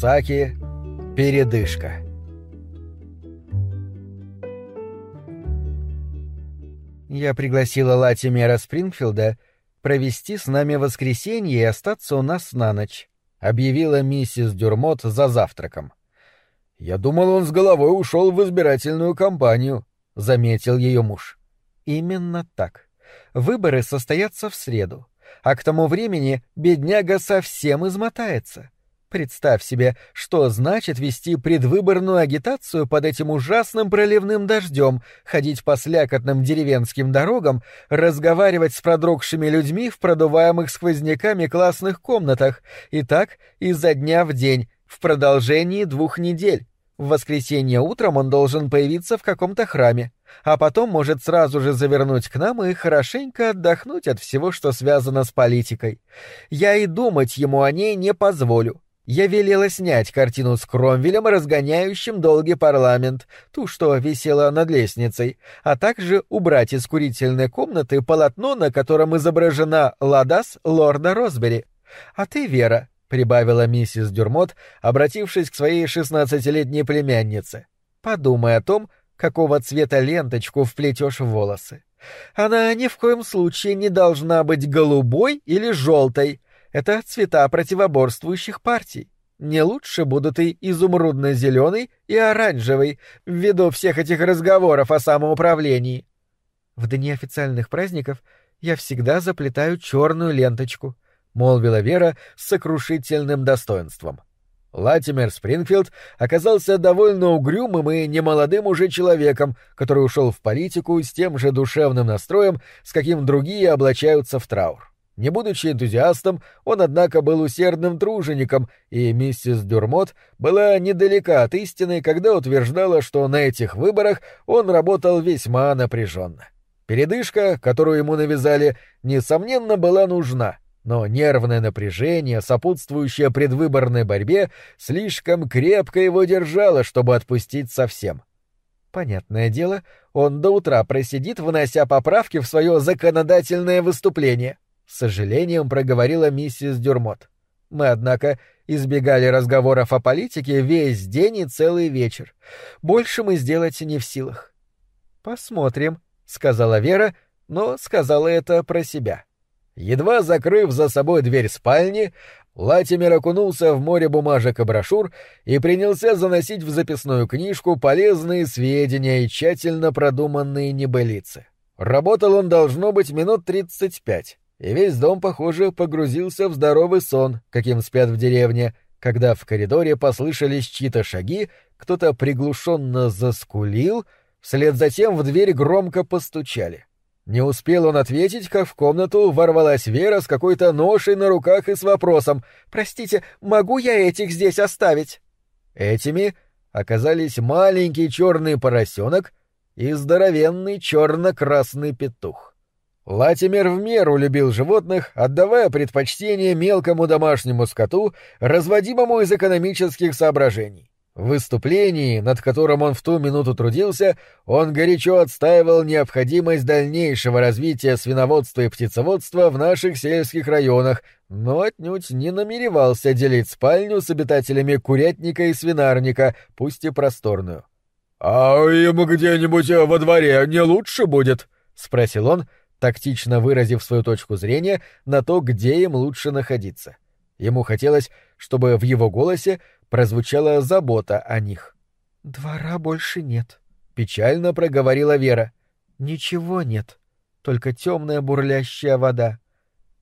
Саки. Передышка. Я пригласила Латимера Спрингфилда провести с нами воскресенье и остаться у нас на ночь, объявила миссис Дюрмот за завтраком. Я думал, он с головой ушел в избирательную кампанию, заметил ее муж. Именно так. Выборы состоятся в среду, а к тому времени бедняга совсем измотается. Представь себе, что значит вести предвыборную агитацию под этим ужасным проливным дождем, ходить по слякотным деревенским дорогам, разговаривать с продрогшими людьми в продуваемых сквозняками классных комнатах, и так изо дня в день, в продолжении двух недель. В воскресенье утром он должен появиться в каком-то храме, а потом может сразу же завернуть к нам и хорошенько отдохнуть от всего, что связано с политикой. Я и думать ему о ней не позволю я велела снять картину с Кромвелем, разгоняющим долгий парламент, ту, что висела над лестницей, а также убрать из курительной комнаты полотно, на котором изображена Ладас лорда Росбери. А ты, Вера, — прибавила миссис Дюрмот, обратившись к своей шестнадцатилетней племяннице, — подумай о том, какого цвета ленточку вплетешь в волосы. Она ни в коем случае не должна быть голубой или желтой, это цвета противоборствующих партий. Не лучше будут и изумрудно-зеленый, и оранжевый, ввиду всех этих разговоров о самоуправлении. В дни официальных праздников я всегда заплетаю черную ленточку, молвила Вера с сокрушительным достоинством. Латимер Спрингфилд оказался довольно угрюмым и немолодым уже человеком, который ушел в политику с тем же душевным настроем, с каким другие облачаются в траур. Не будучи энтузиастом, он, однако, был усердным тружеником, и миссис Дюрмот была недалека от истины, когда утверждала, что на этих выборах он работал весьма напряженно. Передышка, которую ему навязали, несомненно, была нужна, но нервное напряжение, сопутствующее предвыборной борьбе, слишком крепко его держало, чтобы отпустить совсем. Понятное дело, он до утра просидит, внося поправки в свое законодательное выступление — с сожалением проговорила миссис Дюрмот. Мы, однако, избегали разговоров о политике весь день и целый вечер. Больше мы сделать не в силах. Посмотрим, сказала Вера, но сказала это про себя. Едва закрыв за собой дверь спальни, Латимер окунулся в море бумажек и брошюр и принялся заносить в записную книжку полезные сведения и тщательно продуманные небылицы. Работал он, должно быть, минут тридцать пять и весь дом, похоже, погрузился в здоровый сон, каким спят в деревне, когда в коридоре послышались чьи-то шаги, кто-то приглушенно заскулил, вслед за тем в дверь громко постучали. Не успел он ответить, как в комнату ворвалась Вера с какой-то ношей на руках и с вопросом «Простите, могу я этих здесь оставить?» Этими оказались маленький черный поросенок и здоровенный черно-красный петух. Латимер в меру любил животных, отдавая предпочтение мелкому домашнему скоту, разводимому из экономических соображений. В выступлении, над которым он в ту минуту трудился, он горячо отстаивал необходимость дальнейшего развития свиноводства и птицеводства в наших сельских районах, но отнюдь не намеревался делить спальню с обитателями курятника и свинарника, пусть и просторную. — А ему где-нибудь во дворе не лучше будет? — спросил он, тактично выразив свою точку зрения на то, где им лучше находиться. Ему хотелось, чтобы в его голосе прозвучала забота о них. «Двора больше нет», — печально проговорила Вера. «Ничего нет, только темная бурлящая вода.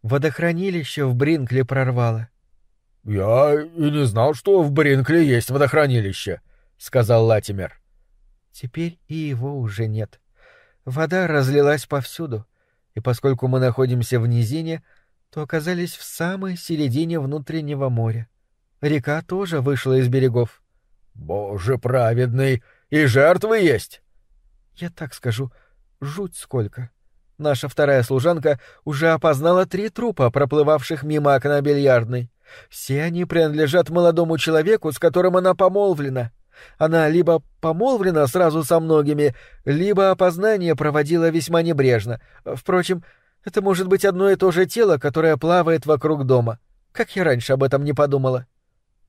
Водохранилище в Бринкле прорвало». «Я и не знал, что в Бринкле есть водохранилище», — сказал Латимер. «Теперь и его уже нет. Вода разлилась повсюду и поскольку мы находимся в низине, то оказались в самой середине внутреннего моря. Река тоже вышла из берегов. Боже праведный, и жертвы есть. Я так скажу, жуть сколько. Наша вторая служанка уже опознала три трупа, проплывавших мимо окна бильярдной. Все они принадлежат молодому человеку, с которым она помолвлена. Она либо помолвлена сразу со многими, либо опознание проводила весьма небрежно. Впрочем, Это может быть одно и то же тело, которое плавает вокруг дома. Как я раньше об этом не подумала.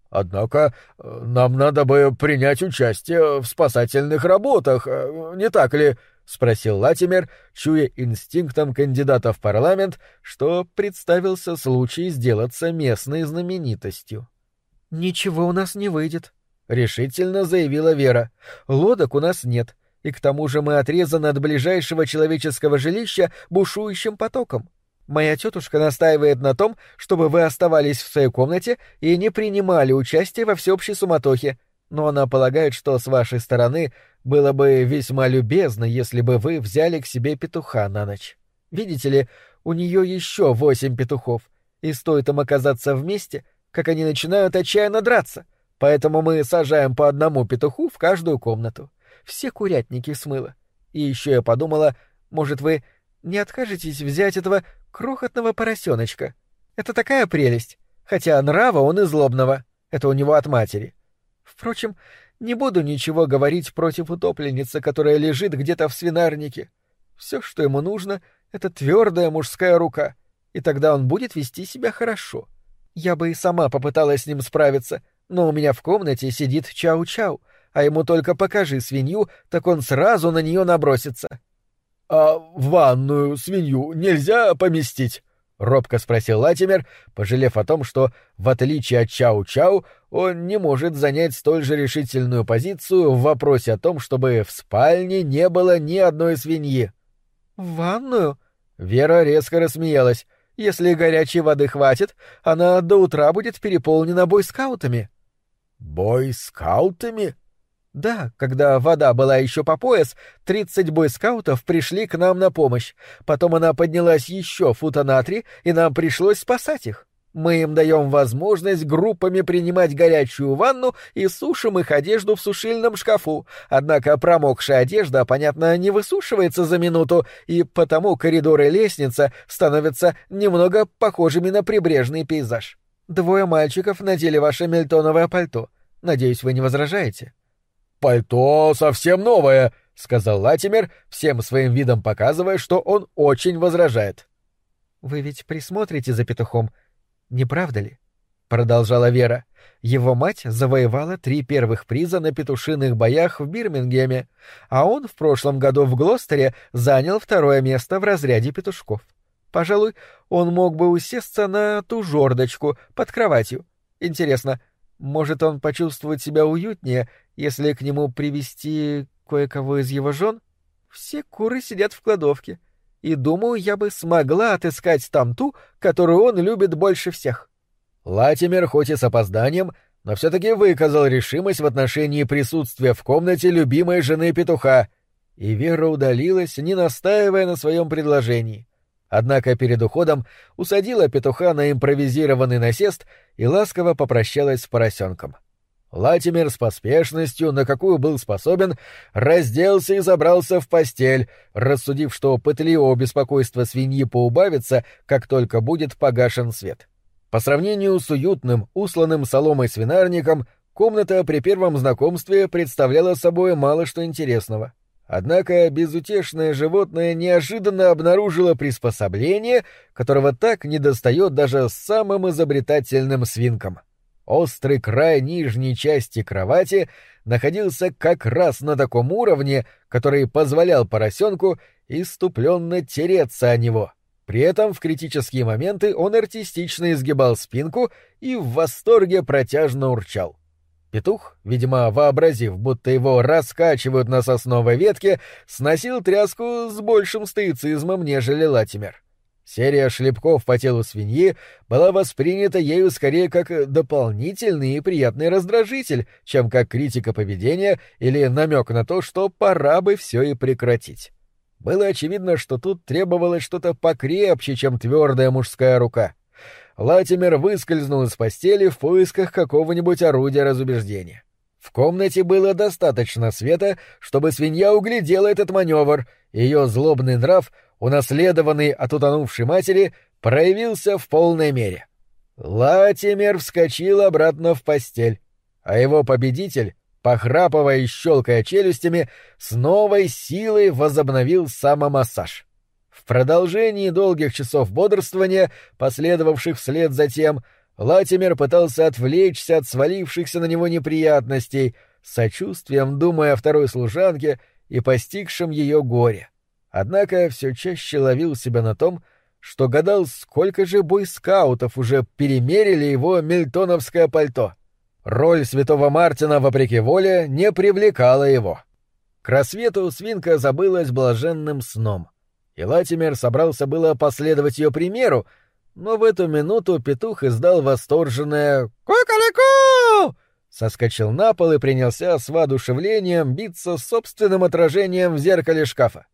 Однако э, нам надо бы принять участие в спасательных работах, э, не так ли? спросил Латимер, чуя инстинктом кандидата в парламент, что представился случай сделаться местной знаменитостью. Ничего у нас не выйдет, решительно заявила Вера. Лодок у нас нет, и к тому же мы отрезаны от ближайшего человеческого жилища бушующим потоком. Моя тетушка настаивает на том, чтобы вы оставались в своей комнате и не принимали участие во всеобщей суматохе, но она полагает, что с вашей стороны было бы весьма любезно, если бы вы взяли к себе петуха на ночь. Видите ли, у нее еще восемь петухов, и стоит им оказаться вместе, как они начинают отчаянно драться, поэтому мы сажаем по одному петуху в каждую комнату. Все курятники смыло. И еще я подумала, может, вы не откажетесь взять этого крохотного поросеночка. Это такая прелесть, хотя нрава он и злобного. Это у него от матери. Впрочем, не буду ничего говорить против утопленницы, которая лежит где-то в свинарнике. Все, что ему нужно, — это твердая мужская рука, и тогда он будет вести себя хорошо. Я бы и сама попыталась с ним справиться, но у меня в комнате сидит Чау-Чау, а ему только покажи свинью, так он сразу на нее набросится. «А в ванную свинью нельзя поместить?» — робко спросил Латимер, пожалев о том, что, в отличие от Чау-Чау, он не может занять столь же решительную позицию в вопросе о том, чтобы в спальне не было ни одной свиньи. «В ванную?» — Вера резко рассмеялась. «Если горячей воды хватит, она до утра будет переполнена бойскаутами». «Бойскаутами?» Да, когда вода была еще по пояс, тридцать бойскаутов пришли к нам на помощь. Потом она поднялась еще фута на три, и нам пришлось спасать их. Мы им даем возможность группами принимать горячую ванну и сушим их одежду в сушильном шкафу. Однако промокшая одежда, понятно, не высушивается за минуту, и потому коридоры и лестница становятся немного похожими на прибрежный пейзаж. Двое мальчиков надели ваше мельтоновое пальто. Надеюсь, вы не возражаете. «Пальто совсем новое», — сказал Латимер, всем своим видом показывая, что он очень возражает. «Вы ведь присмотрите за петухом, не правда ли?» — продолжала Вера. «Его мать завоевала три первых приза на петушиных боях в Бирмингеме, а он в прошлом году в Глостере занял второе место в разряде петушков. Пожалуй, он мог бы усесться на ту жердочку под кроватью. Интересно, может, он почувствует себя уютнее, если к нему привести кое-кого из его жен? Все куры сидят в кладовке, и, думаю, я бы смогла отыскать там ту, которую он любит больше всех. Латимер, хоть и с опозданием, но все-таки выказал решимость в отношении присутствия в комнате любимой жены петуха, и Вера удалилась, не настаивая на своем предложении. Однако перед уходом усадила петуха на импровизированный насест и ласково попрощалась с поросенком. Латимер с поспешностью, на какую был способен, разделся и забрался в постель, рассудив, что пытливого беспокойства свиньи поубавится, как только будет погашен свет. По сравнению с уютным, усланным соломой свинарником, комната при первом знакомстве представляла собой мало что интересного. Однако безутешное животное неожиданно обнаружило приспособление, которого так недостает даже самым изобретательным свинкам. Острый край нижней части кровати находился как раз на таком уровне, который позволял поросенку иступленно тереться о него. При этом в критические моменты он артистично изгибал спинку и в восторге протяжно урчал. Петух, видимо, вообразив, будто его раскачивают на сосновой ветке, сносил тряску с большим стоицизмом, нежели Латимер. Серия шлепков по телу свиньи была воспринята ею скорее как дополнительный и приятный раздражитель, чем как критика поведения или намек на то, что пора бы все и прекратить. Было очевидно, что тут требовалось что-то покрепче, чем твердая мужская рука. Латимер выскользнул из постели в поисках какого-нибудь орудия разубеждения. В комнате было достаточно света, чтобы свинья углядела этот маневр, и ее злобный нрав, унаследованный от утонувшей матери, проявился в полной мере. Латимер вскочил обратно в постель, а его победитель, похрапывая и щелкая челюстями, с новой силой возобновил самомассаж. В продолжении долгих часов бодрствования, последовавших вслед за тем, Латимер пытался отвлечься от свалившихся на него неприятностей, сочувствием думая о второй служанке и постигшем ее горе. Однако все чаще ловил себя на том, что гадал, сколько же бойскаутов уже перемерили его мельтоновское пальто. Роль святого Мартина, вопреки воле, не привлекала его. К рассвету свинка забылась блаженным сном, и Латимер собрался было последовать ее примеру, но в эту минуту петух издал восторженное «Ку-ка-ку!» соскочил на пол и принялся с воодушевлением биться с собственным отражением в зеркале шкафа.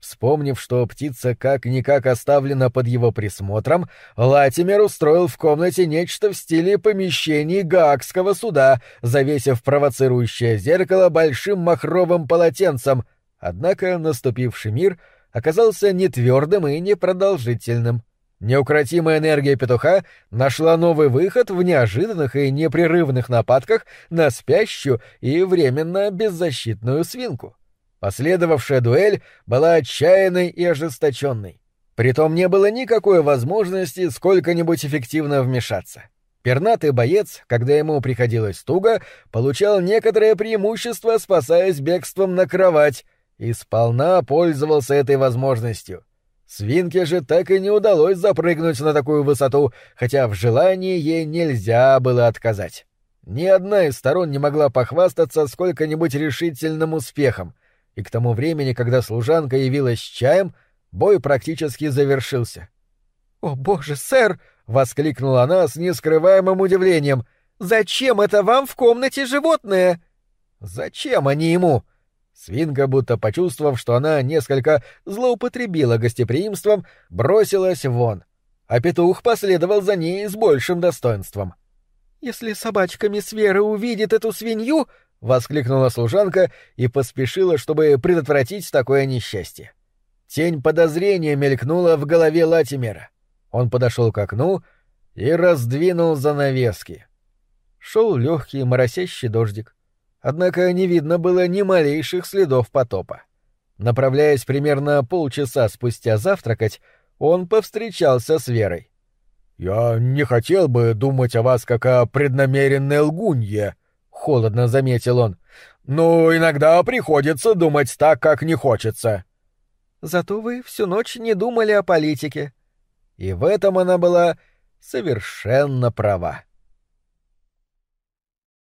Вспомнив, что птица как-никак оставлена под его присмотром, Латимер устроил в комнате нечто в стиле помещений Гаагского суда, завесив провоцирующее зеркало большим махровым полотенцем, однако наступивший мир оказался не твердым и непродолжительным. Неукротимая энергия петуха нашла новый выход в неожиданных и непрерывных нападках на спящую и временно беззащитную свинку. Последовавшая дуэль была отчаянной и ожесточенной. Притом не было никакой возможности сколько-нибудь эффективно вмешаться. Пернатый боец, когда ему приходилось туго, получал некоторое преимущество, спасаясь бегством на кровать, и сполна пользовался этой возможностью — Свинке же так и не удалось запрыгнуть на такую высоту, хотя в желании ей нельзя было отказать. Ни одна из сторон не могла похвастаться сколько-нибудь решительным успехом, и к тому времени, когда служанка явилась с чаем, бой практически завершился. «О, боже, сэр!» — воскликнула она с нескрываемым удивлением. «Зачем это вам в комнате животное?» «Зачем они ему?» Свинка, будто почувствовав, что она несколько злоупотребила гостеприимством, бросилась вон, а петух последовал за ней с большим достоинством. «Если собачка мисс Вера увидит эту свинью...» — воскликнула служанка и поспешила, чтобы предотвратить такое несчастье. Тень подозрения мелькнула в голове Латимера. Он подошел к окну и раздвинул занавески. Шел легкий моросящий дождик. Однако не видно было ни малейших следов потопа. Направляясь примерно полчаса спустя завтракать, он повстречался с Верой. «Я не хотел бы думать о вас как о преднамеренной лгунье», — холодно заметил он. «Но иногда приходится думать так, как не хочется». «Зато вы всю ночь не думали о политике». И в этом она была совершенно права.